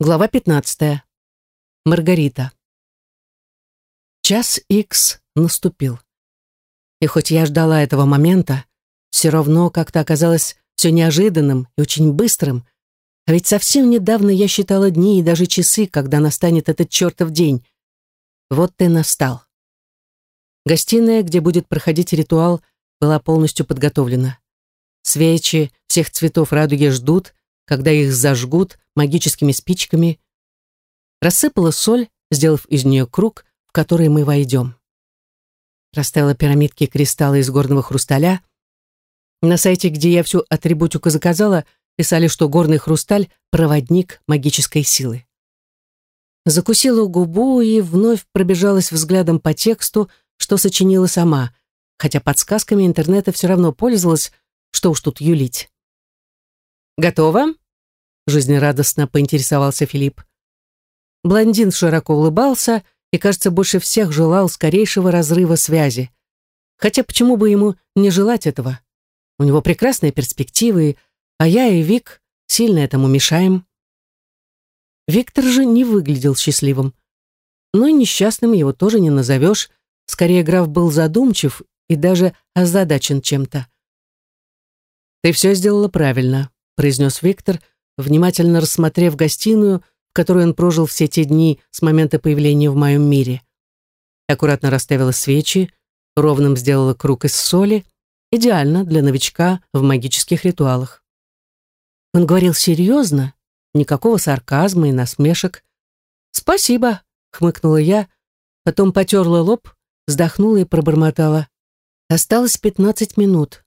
Глава 15. Маргарита. Час икс наступил. И хоть я ждала этого момента, все равно как-то оказалось все неожиданным и очень быстрым. А ведь совсем недавно я считала дни и даже часы, когда настанет этот чертов день. Вот ты настал. Гостиная, где будет проходить ритуал, была полностью подготовлена. Свечи всех цветов радуги ждут, когда их зажгут магическими спичками, рассыпала соль, сделав из нее круг, в который мы войдем. Расставила пирамидки кристалла из горного хрусталя. На сайте, где я всю атрибутику заказала, писали, что горный хрусталь — проводник магической силы. Закусила губу и вновь пробежалась взглядом по тексту, что сочинила сама, хотя подсказками интернета все равно пользовалась, что уж тут юлить. «Готово?» — жизнерадостно поинтересовался Филипп. Блондин широко улыбался и, кажется, больше всех желал скорейшего разрыва связи. Хотя почему бы ему не желать этого? У него прекрасные перспективы, а я и Вик сильно этому мешаем. Виктор же не выглядел счастливым. Но и несчастным его тоже не назовешь. Скорее, граф был задумчив и даже озадачен чем-то. «Ты все сделала правильно», произнес Виктор, внимательно рассмотрев гостиную, в которой он прожил все те дни с момента появления в моем мире. Аккуратно расставила свечи, ровным сделала круг из соли, идеально для новичка в магических ритуалах. Он говорил серьезно, никакого сарказма и насмешек. «Спасибо», — хмыкнула я, потом потерла лоб, вздохнула и пробормотала. Осталось пятнадцать минут.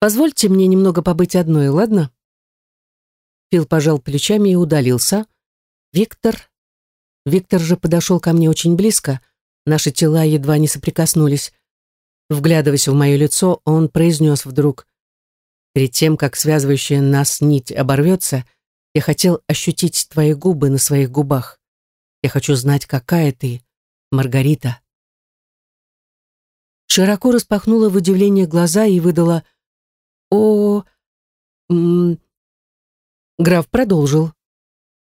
Позвольте мне немного побыть одной, ладно?» Фил пожал плечами и удалился. «Виктор...» Виктор же подошел ко мне очень близко. Наши тела едва не соприкоснулись. Вглядываясь в мое лицо, он произнес вдруг. «Перед тем, как связывающая нас нить оборвется, я хотел ощутить твои губы на своих губах. Я хочу знать, какая ты, Маргарита». Широко распахнула в удивление глаза и выдала о... М Граф продолжил.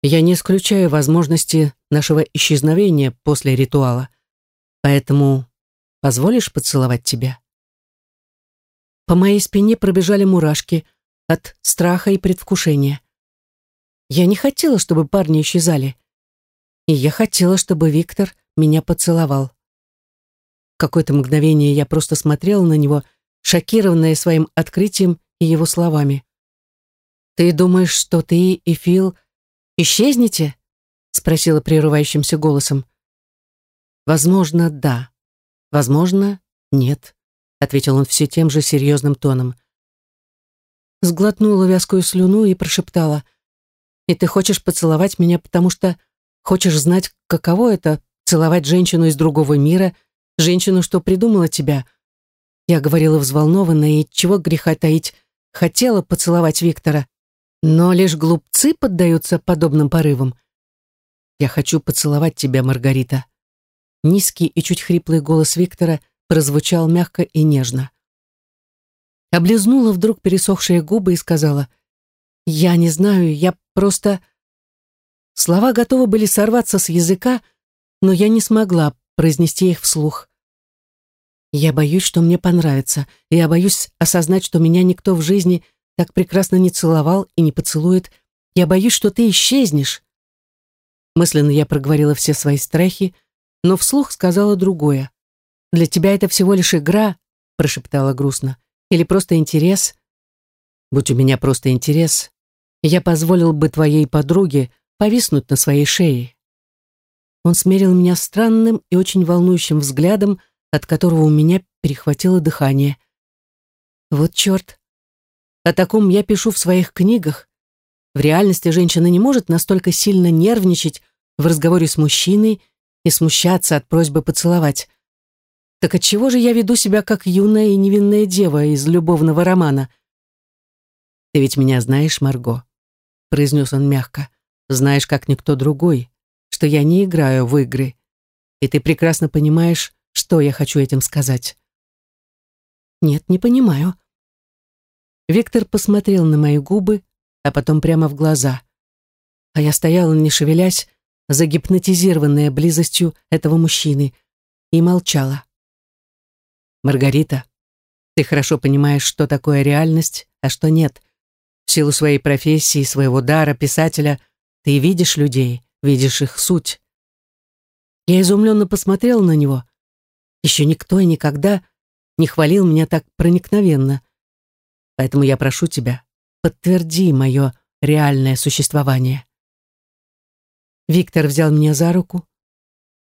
Я не исключаю возможности нашего исчезновения после ритуала, поэтому позволишь поцеловать тебя? По моей спине пробежали мурашки от страха и предвкушения. Я не хотела, чтобы парни исчезали. И я хотела, чтобы Виктор меня поцеловал. Какое-то мгновение я просто смотрела на него шокированная своим открытием и его словами. «Ты думаешь, что ты и Фил исчезнете?» спросила прерывающимся голосом. «Возможно, да. Возможно, нет», ответил он все тем же серьезным тоном. Сглотнула вязкую слюну и прошептала. «И ты хочешь поцеловать меня, потому что хочешь знать, каково это — целовать женщину из другого мира, женщину, что придумала тебя, я говорила взволнованно и, чего греха таить, хотела поцеловать Виктора, но лишь глупцы поддаются подобным порывам. «Я хочу поцеловать тебя, Маргарита». Низкий и чуть хриплый голос Виктора прозвучал мягко и нежно. Облизнула вдруг пересохшие губы и сказала, «Я не знаю, я просто...» Слова готовы были сорваться с языка, но я не смогла произнести их вслух. Я боюсь, что мне понравится. Я боюсь осознать, что меня никто в жизни так прекрасно не целовал и не поцелует. Я боюсь, что ты исчезнешь. Мысленно я проговорила все свои страхи, но вслух сказала другое. «Для тебя это всего лишь игра», — прошептала грустно, «или просто интерес». «Будь у меня просто интерес, я позволил бы твоей подруге повиснуть на своей шее». Он смерил меня странным и очень волнующим взглядом, от которого у меня перехватило дыхание. Вот черт. О таком я пишу в своих книгах. В реальности женщина не может настолько сильно нервничать в разговоре с мужчиной и смущаться от просьбы поцеловать. Так отчего же я веду себя как юная и невинная дева из любовного романа? «Ты ведь меня знаешь, Марго», — произнес он мягко. «Знаешь, как никто другой, что я не играю в игры. И ты прекрасно понимаешь, что я хочу этим сказать? Нет, не понимаю. Виктор посмотрел на мои губы, а потом прямо в глаза. а я стояла, не шевелясь, загипнотизированная близостью этого мужчины, и молчала. «Маргарита, ты хорошо понимаешь, что такое реальность, а что нет. В силу своей профессии, своего дара писателя, ты видишь людей, видишь их суть». Я изумленно посмотрела на него. Еще никто и никогда не хвалил меня так проникновенно. Поэтому я прошу тебя, подтверди мое реальное существование. Виктор взял меня за руку.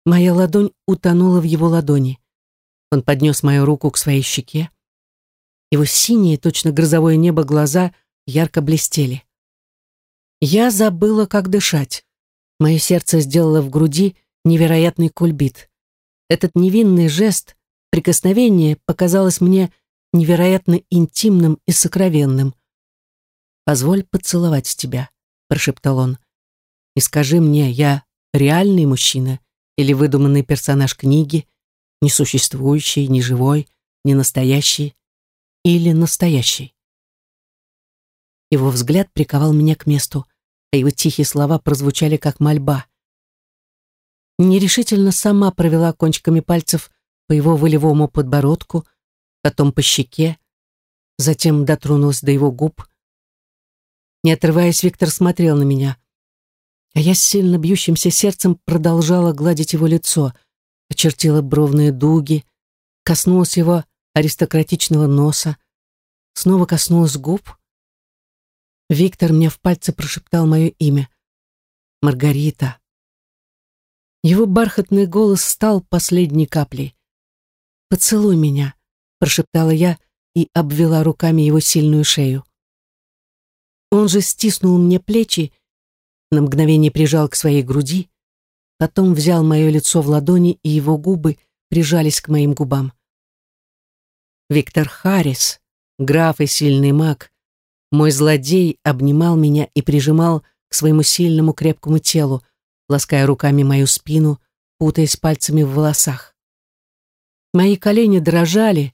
Моя ладонь утонула в его ладони. Он поднес мою руку к своей щеке. Его синие, точно грозовое небо, глаза ярко блестели. Я забыла, как дышать. Мое сердце сделало в груди невероятный кульбит. Этот невинный жест, прикосновение показалось мне невероятно интимным и сокровенным. «Позволь поцеловать тебя», — прошептал он. И скажи мне, я реальный мужчина или выдуманный персонаж книги, несуществующий, не живой, не настоящий или настоящий? Его взгляд приковал меня к месту, а его тихие слова прозвучали как мольба. Нерешительно сама провела кончиками пальцев по его волевому подбородку, потом по щеке, затем дотронулась до его губ. Не отрываясь, Виктор смотрел на меня. А я с сильно бьющимся сердцем продолжала гладить его лицо, очертила бровные дуги, коснулась его аристократичного носа, снова коснулась губ. Виктор мне в пальцы прошептал мое имя. Маргарита. Его бархатный голос стал последней каплей. «Поцелуй меня», — прошептала я и обвела руками его сильную шею. Он же стиснул мне плечи на мгновение прижал к своей груди, потом взял мое лицо в ладони, и его губы прижались к моим губам. Виктор Харрис, граф и сильный маг, мой злодей обнимал меня и прижимал к своему сильному крепкому телу, лаская руками мою спину, путаясь пальцами в волосах. Мои колени дрожали,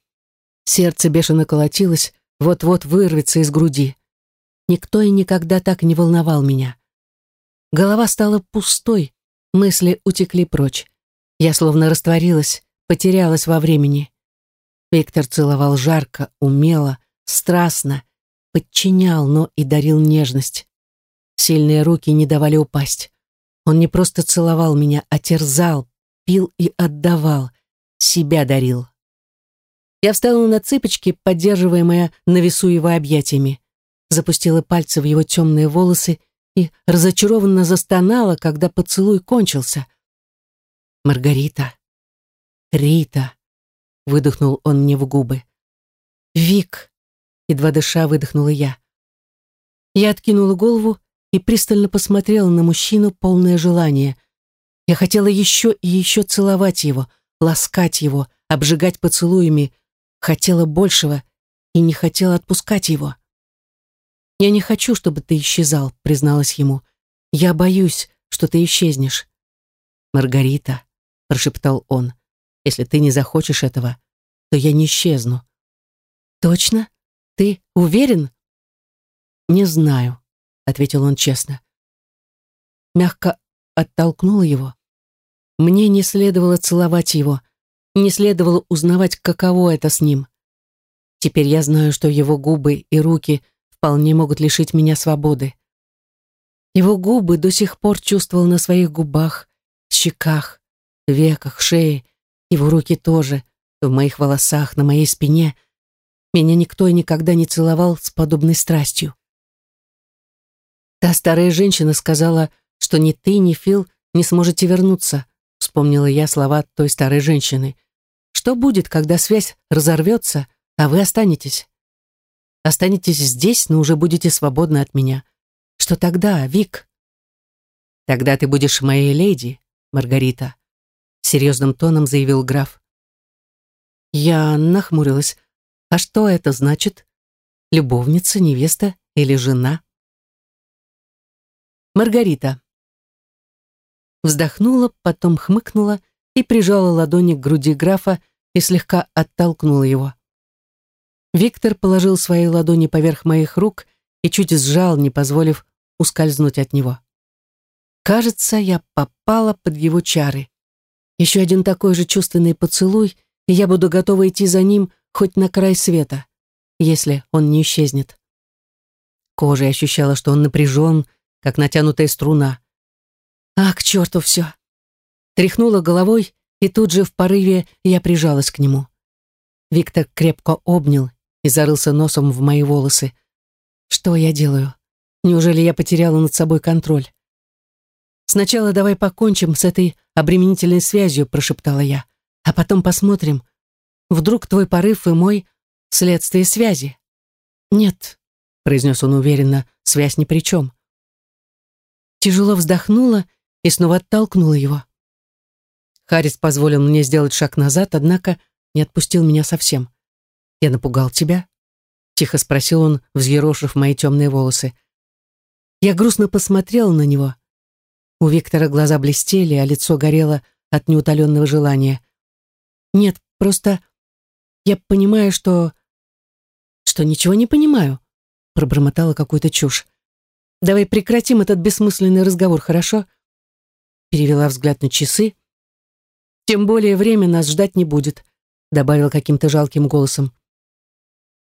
сердце бешено колотилось, вот-вот вырвется из груди. Никто и никогда так не волновал меня. Голова стала пустой, мысли утекли прочь. Я словно растворилась, потерялась во времени. Виктор целовал жарко, умело, страстно, подчинял, но и дарил нежность. Сильные руки не давали упасть. Он не просто целовал меня, а терзал, пил и отдавал, себя дарил. Я встала на цыпочки, поддерживаемая на весу его объятиями, запустила пальцы в его темные волосы и разочарованно застонала, когда поцелуй кончился. «Маргарита! Рита!» — выдохнул он мне в губы. «Вик!» — едва дыша выдохнула я. Я откинула голову и пристально посмотрела на мужчину, полное желание. Я хотела еще и еще целовать его, ласкать его, обжигать поцелуями, хотела большего и не хотела отпускать его. «Я не хочу, чтобы ты исчезал», — призналась ему. «Я боюсь, что ты исчезнешь». «Маргарита», — прошептал он, — «если ты не захочешь этого, то я не исчезну». «Точно? Ты уверен?» «Не знаю», — ответил он честно. Мягко оттолкнула его. Мне не следовало целовать его, не следовало узнавать, каково это с ним. Теперь я знаю, что его губы и руки — вполне могут лишить меня свободы. Его губы до сих пор чувствовал на своих губах, щеках, веках, шее, его руки тоже, в моих волосах, на моей спине. Меня никто и никогда не целовал с подобной страстью. Та старая женщина сказала, что ни ты, ни Фил не сможете вернуться, вспомнила я слова той старой женщины. Что будет, когда связь разорвется, а вы останетесь? Останетесь здесь, но уже будете свободны от меня. Что тогда, Вик? Тогда ты будешь моей леди, Маргарита, серьезным тоном заявил граф. Я нахмурилась. А что это значит? Любовница, невеста или жена? Маргарита. Вздохнула, потом хмыкнула и прижала ладони к груди графа и слегка оттолкнула его. Виктор положил свои ладони поверх моих рук и чуть сжал, не позволив ускользнуть от него. Кажется, я попала под его чары. Еще один такой же чувственный поцелуй, и я буду готова идти за ним хоть на край света, если он не исчезнет. Кожей ощущала, что он напряжен, как натянутая струна. А, к черту все. Тряхнула головой, и тут же в порыве я прижалась к нему. Виктор крепко обнял и зарылся носом в мои волосы. Что я делаю? Неужели я потеряла над собой контроль? «Сначала давай покончим с этой обременительной связью», прошептала я. «А потом посмотрим. Вдруг твой порыв и мой — следствие связи?» «Нет», — произнес он уверенно, — «связь ни при чем». Тяжело вздохнула и снова оттолкнула его. Харрис позволил мне сделать шаг назад, однако не отпустил меня совсем. «Я напугал тебя?» — тихо спросил он, взъерошив мои темные волосы. Я грустно посмотрела на него. У Виктора глаза блестели, а лицо горело от неутоленного желания. «Нет, просто я понимаю, что... что ничего не понимаю», пробормотала какую-то чушь. «Давай прекратим этот бессмысленный разговор, хорошо?» Перевела взгляд на часы. «Тем более время нас ждать не будет», добавил каким-то жалким голосом.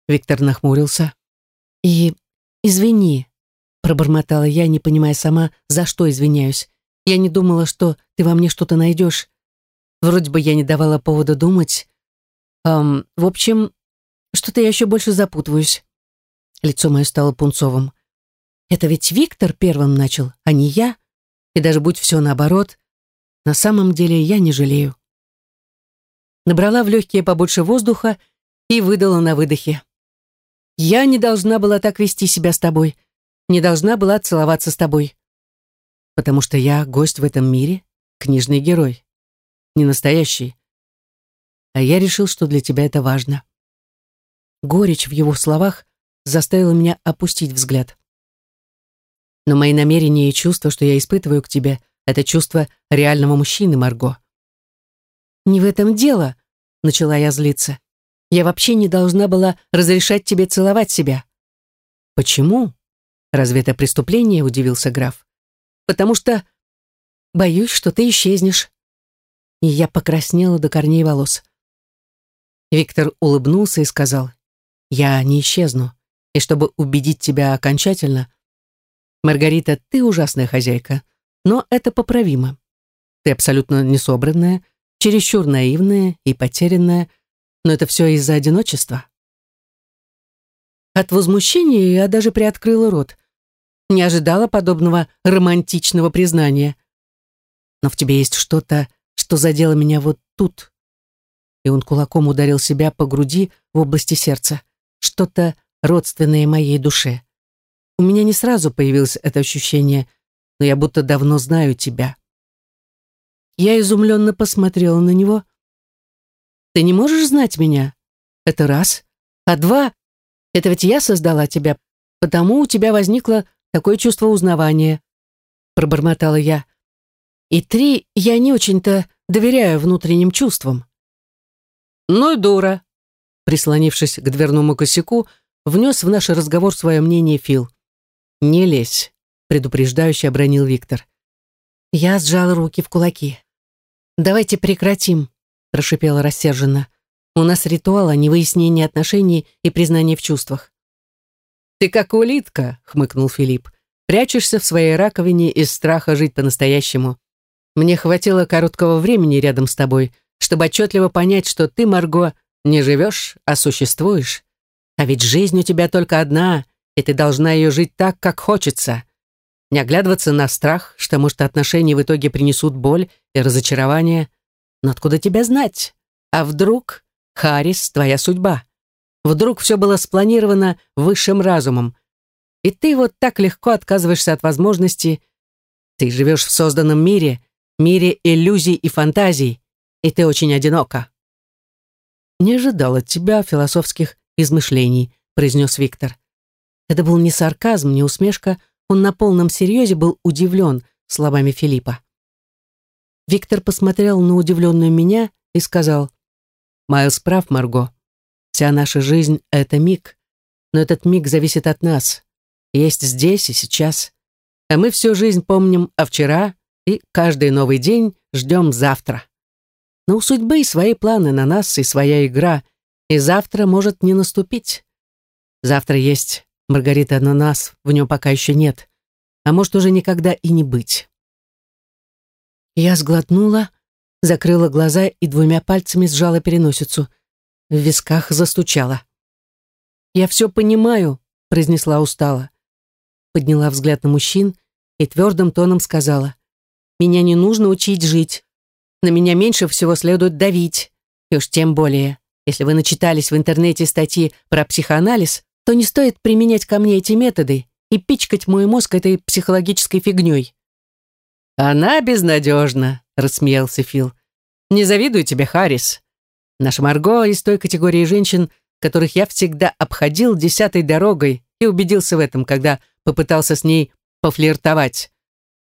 Виктор нахмурился. «И извини», Пробормотала я, не понимая сама, за что извиняюсь. Я не думала, что ты во мне что-то найдешь. Вроде бы я не давала повода думать. Эм, в общем, что-то я еще больше запутываюсь. Лицо мое стало пунцовым. Это ведь Виктор первым начал, а не я. И даже будь все наоборот, на самом деле я не жалею. Набрала в легкие побольше воздуха и выдала на выдохе. Я не должна была так вести себя с тобой не должна была целоваться с тобой. Потому что я гость в этом мире, книжный герой, не настоящий. А я решил, что для тебя это важно. Горечь в его словах заставила меня опустить взгляд. Но мои намерения и чувства, что я испытываю к тебе, это чувство реального мужчины, Марго. «Не в этом дело», — начала я злиться. «Я вообще не должна была разрешать тебе целовать себя». «Почему?» «Разве это преступление?» — удивился граф. «Потому что боюсь, что ты исчезнешь». И я покраснела до корней волос. Виктор улыбнулся и сказал, «Я не исчезну, и чтобы убедить тебя окончательно, Маргарита, ты ужасная хозяйка, но это поправимо. Ты абсолютно несобранная, чересчур наивная и потерянная, но это все из-за одиночества». От возмущения я даже приоткрыла рот. Не ожидала подобного романтичного признания. Но в тебе есть что-то, что задело меня вот тут. И он кулаком ударил себя по груди в области сердца. Что-то родственное моей душе. У меня не сразу появилось это ощущение, но я будто давно знаю тебя. Я изумленно посмотрела на него. Ты не можешь знать меня? Это раз. А два, это ведь я создала тебя, потому у тебя возникло такое чувство узнавания», — пробормотала я. «И три, я не очень-то доверяю внутренним чувствам». «Ну и дура», — прислонившись к дверному косяку, внес в наш разговор свое мнение Фил. «Не лезь», — предупреждающе обронил Виктор. Я сжала руки в кулаки. «Давайте прекратим», — прошипела рассерженно. «У нас ритуал, а не выяснение отношений и признание в чувствах». «Ты как улитка», — хмыкнул Филипп. «Прячешься в своей раковине из страха жить по-настоящему. Мне хватило короткого времени рядом с тобой, чтобы отчетливо понять, что ты, Марго, не живешь, а существуешь. А ведь жизнь у тебя только одна, и ты должна ее жить так, как хочется. Не оглядываться на страх, что, может, отношения в итоге принесут боль и разочарование. Но откуда тебя знать? А вдруг Харрис твоя судьба? Вдруг все было спланировано высшим разумом. И ты вот так легко отказываешься от возможности. Ты живешь в созданном мире, мире иллюзий и фантазий, и ты очень одинока. «Не ожидал от тебя философских измышлений», — произнес Виктор. Это был не сарказм, не усмешка, он на полном серьезе был удивлен словами Филиппа. Виктор посмотрел на удивленную меня и сказал, «Майлз прав, Марго. Вся наша жизнь — это миг, но этот миг зависит от нас. Есть здесь и сейчас. А мы всю жизнь помним о вчера и каждый новый день ждем завтра. Но у судьбы и свои планы на нас, и своя игра, и завтра может не наступить. Завтра есть Маргарита, но нас в нем пока еще нет, а может уже никогда и не быть. Я сглотнула, закрыла глаза и двумя пальцами сжала переносицу. В висках застучала. «Я все понимаю», — произнесла устало. Подняла взгляд на мужчин и твердым тоном сказала. «Меня не нужно учить жить. На меня меньше всего следует давить. И уж тем более, если вы начитались в интернете статьи про психоанализ, то не стоит применять ко мне эти методы и пичкать мой мозг этой психологической фигней». «Она безнадежна», — рассмеялся Фил. «Не завидую тебе, Харрис. Наша Марго из той категории женщин, которых я всегда обходил десятой дорогой и убедился в этом, когда попытался с ней пофлиртовать.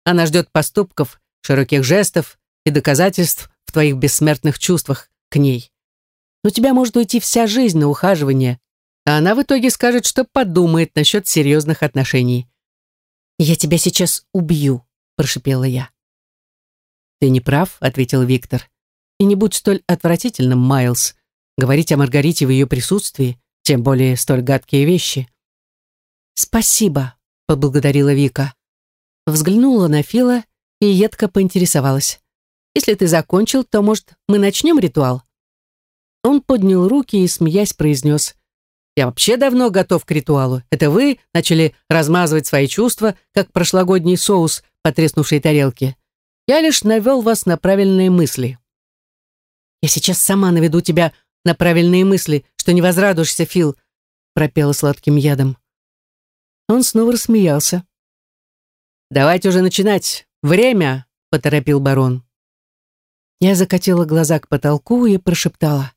Она ждет поступков, широких жестов и доказательств в твоих бессмертных чувствах к ней. Но тебя может уйти вся жизнь на ухаживание, а она в итоге скажет, что подумает насчет серьезных отношений. «Я тебя сейчас убью», — прошипела я. «Ты не прав», — ответил Виктор. «И не будь столь отвратительным, Майлз. Говорить о Маргарите в ее присутствии, тем более столь гадкие вещи». «Спасибо», — поблагодарила Вика. Взглянула на Фила и едко поинтересовалась. Если ты закончил, то, может, мы начнем ритуал?» Он поднял руки и, смеясь, произнес. «Я вообще давно готов к ритуалу. Это вы начали размазывать свои чувства, как прошлогодний соус по треснувшей тарелке. Я лишь навел вас на правильные мысли». «Я сейчас сама наведу тебя на правильные мысли, что не возрадуешься, Фил», пропела сладким ядом. Он снова рассмеялся. «Давайте уже начинать. Время!» — поторопил барон. Я закатила глаза к потолку и прошептала.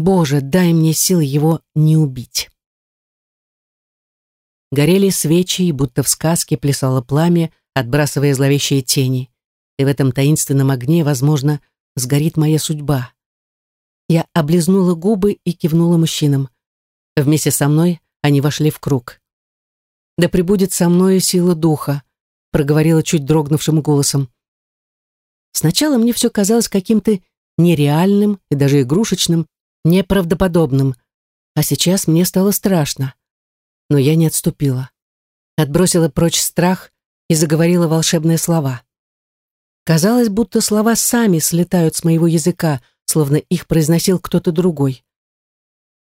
«Боже, дай мне сил его не убить». Горели свечи, и будто в сказке плясало пламя, отбрасывая зловещие тени. И в этом таинственном огне, возможно, сгорит моя судьба. Я облизнула губы и кивнула мужчинам. Вместе со мной они вошли в круг. «Да пребудет со мною сила духа», проговорила чуть дрогнувшим голосом. Сначала мне все казалось каким-то нереальным и даже игрушечным, неправдоподобным, а сейчас мне стало страшно. Но я не отступила. Отбросила прочь страх и заговорила волшебные слова. Казалось, будто слова сами слетают с моего языка, словно их произносил кто-то другой.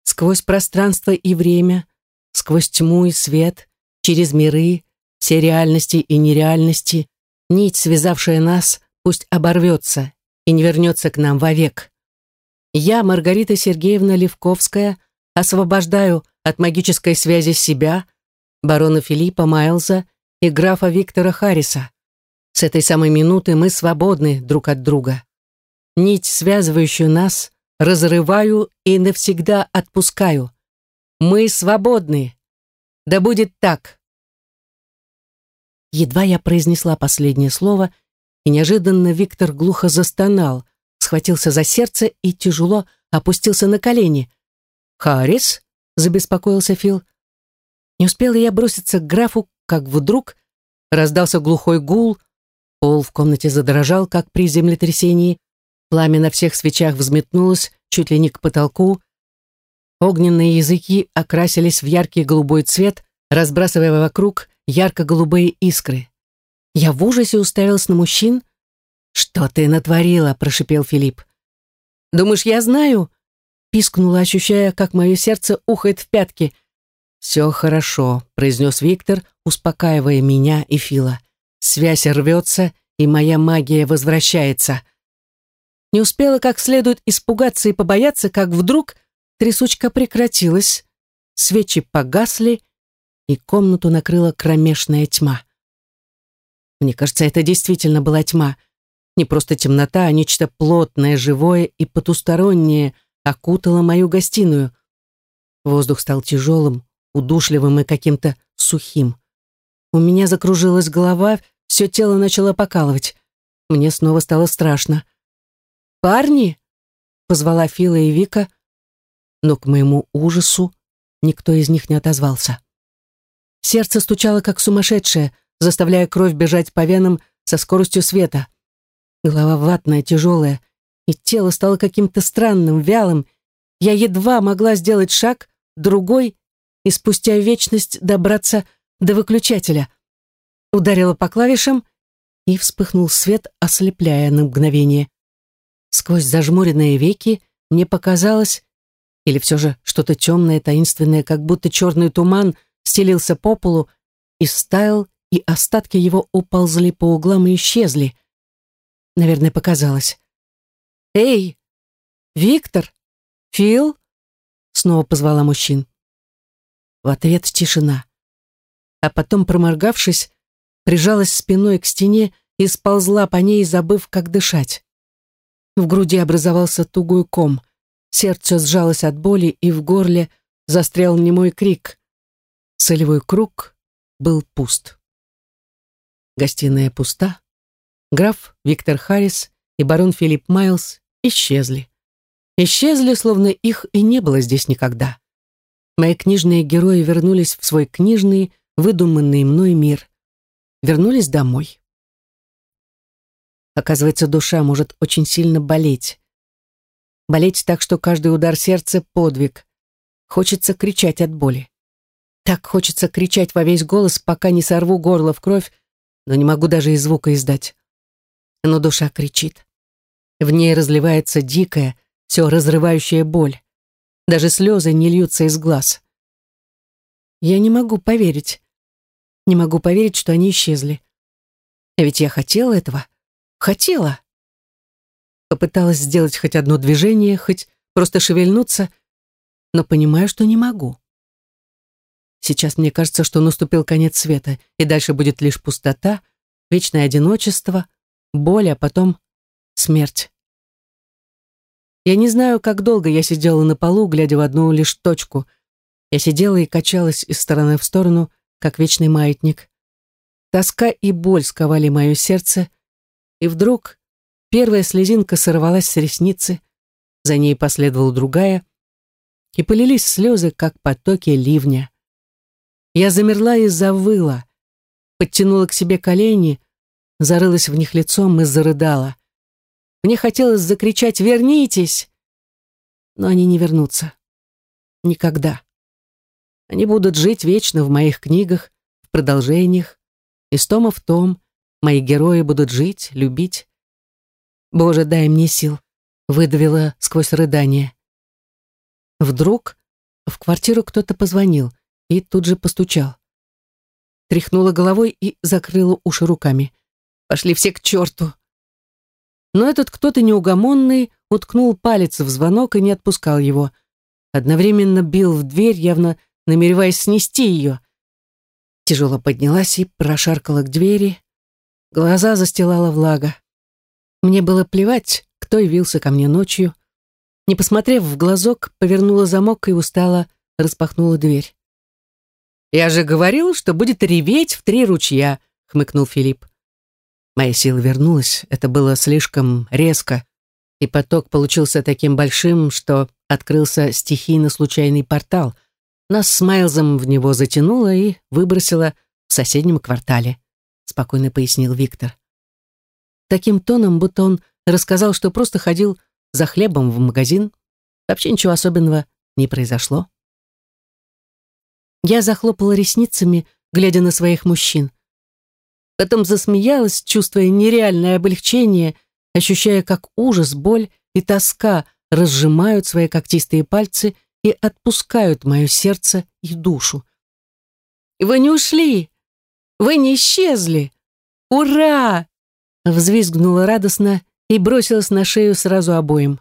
Сквозь пространство и время, сквозь тьму и свет, через миры, все реальности и нереальности, нить, связавшая нас, пусть оборвется и не вернется к нам вовек. Я, Маргарита Сергеевна Левковская, освобождаю от магической связи себя, барона Филиппа Майлза и графа Виктора Харриса. С этой самой минуты мы свободны друг от друга. Нить, связывающую нас, разрываю и навсегда отпускаю. Мы свободны. Да будет так. Едва я произнесла последнее слово, и неожиданно Виктор глухо застонал, схватился за сердце и тяжело опустился на колени. «Харрис?» — забеспокоился Фил. Не успела я броситься к графу, как вдруг раздался глухой гул, пол в комнате задрожал, как при землетрясении, пламя на всех свечах взметнулось чуть ли не к потолку, огненные языки окрасились в яркий голубой цвет, разбрасывая вокруг ярко-голубые искры. Я в ужасе уставилась на мужчин. «Что ты натворила?» – прошипел Филипп. «Думаешь, я знаю?» – пискнула, ощущая, как мое сердце ухает в пятки. «Все хорошо», – произнес Виктор, успокаивая меня и Фила. «Связь рвется, и моя магия возвращается». Не успела как следует испугаться и побояться, как вдруг трясучка прекратилась, свечи погасли, и комнату накрыла кромешная тьма. Мне кажется, это действительно была тьма. Не просто темнота, а нечто плотное, живое и потустороннее окутало мою гостиную. Воздух стал тяжелым, удушливым и каким-то сухим. У меня закружилась голова, все тело начало покалывать. Мне снова стало страшно. «Парни!» — позвала Фила и Вика, но к моему ужасу никто из них не отозвался. Сердце стучало как сумасшедшее, заставляя кровь бежать по венам со скоростью света. Голова ватная, тяжелая, и тело стало каким-то странным, вялым. Я едва могла сделать шаг, другой, и спустя вечность добраться до выключателя. Ударила по клавишам, и вспыхнул свет, ослепляя на мгновение. Сквозь зажмуренные веки мне показалось, или все же что-то темное, таинственное, как будто черный туман стелился по полу и стаял, и остатки его уползли по углам и исчезли. Наверное, показалось. «Эй, Виктор! Фил?» Снова позвала мужчин. В ответ тишина. А потом, проморгавшись, прижалась спиной к стене и сползла по ней, забыв, как дышать. В груди образовался тугой ком. Сердце сжалось от боли, и в горле застрял немой крик. Солевой круг был пуст. Гостиная пуста. Граф Виктор Харрис и барон Филипп Майлз исчезли. Исчезли, словно их и не было здесь никогда. Мои книжные герои вернулись в свой книжный, выдуманный мной мир. Вернулись домой. Оказывается, душа может очень сильно болеть. Болеть так, что каждый удар сердца — подвиг. Хочется кричать от боли. Так хочется кричать во весь голос, пока не сорву горло в кровь, но не могу даже и звука издать. Но душа кричит. В ней разливается дикая, все разрывающая боль. Даже слезы не льются из глаз. Я не могу поверить. Не могу поверить, что они исчезли. А ведь я хотела этого. Хотела. Попыталась сделать хоть одно движение, хоть просто шевельнуться, но понимаю, что не могу. Сейчас мне кажется, что наступил конец света, и дальше будет лишь пустота, вечное одиночество, боль, а потом смерть. Я не знаю, как долго я сидела на полу, глядя в одну лишь точку. Я сидела и качалась из стороны в сторону, как вечный маятник. Тоска и боль сковали мое сердце, и вдруг первая слезинка сорвалась с ресницы, за ней последовала другая, и полились слезы, как потоки ливня. Я замерла и завыла, подтянула к себе колени, зарылась в них лицом и зарыдала. Мне хотелось закричать «Вернитесь!», но они не вернутся. Никогда. Они будут жить вечно в моих книгах, в продолжениях, из тома в том, Мои герои будут жить, любить. Боже, дай мне сил, выдавила сквозь рыдание. Вдруг в квартиру кто-то позвонил и тут же постучал. Тряхнула головой и закрыла уши руками. Пошли все к черту. Но этот кто-то неугомонный уткнул палец в звонок и не отпускал его. Одновременно бил в дверь, явно намереваясь снести ее. Тяжело поднялась и прошаркала к двери, Глаза застилала влага. Мне было плевать, кто явился ко мне ночью. Не посмотрев в глазок, повернула замок и устало распахнула дверь. «Я же говорил, что будет реветь в три ручья», — хмыкнул Филипп. Моя сила вернулась, это было слишком резко, и поток получился таким большим, что открылся стихийно-случайный портал. Нас с Майлзом в него затянуло и выбросило в соседнем квартале спокойно пояснил Виктор. Таким тоном, будто он рассказал, что просто ходил за хлебом в магазин. Вообще ничего особенного не произошло. Я захлопала ресницами, глядя на своих мужчин. Потом засмеялась, чувствуя нереальное облегчение, ощущая, как ужас, боль и тоска разжимают свои когтистые пальцы и отпускают мое сердце и душу. «Вы не ушли!» Вы не исчезли! Ура!» Взвизгнула радостно и бросилась на шею сразу обоим.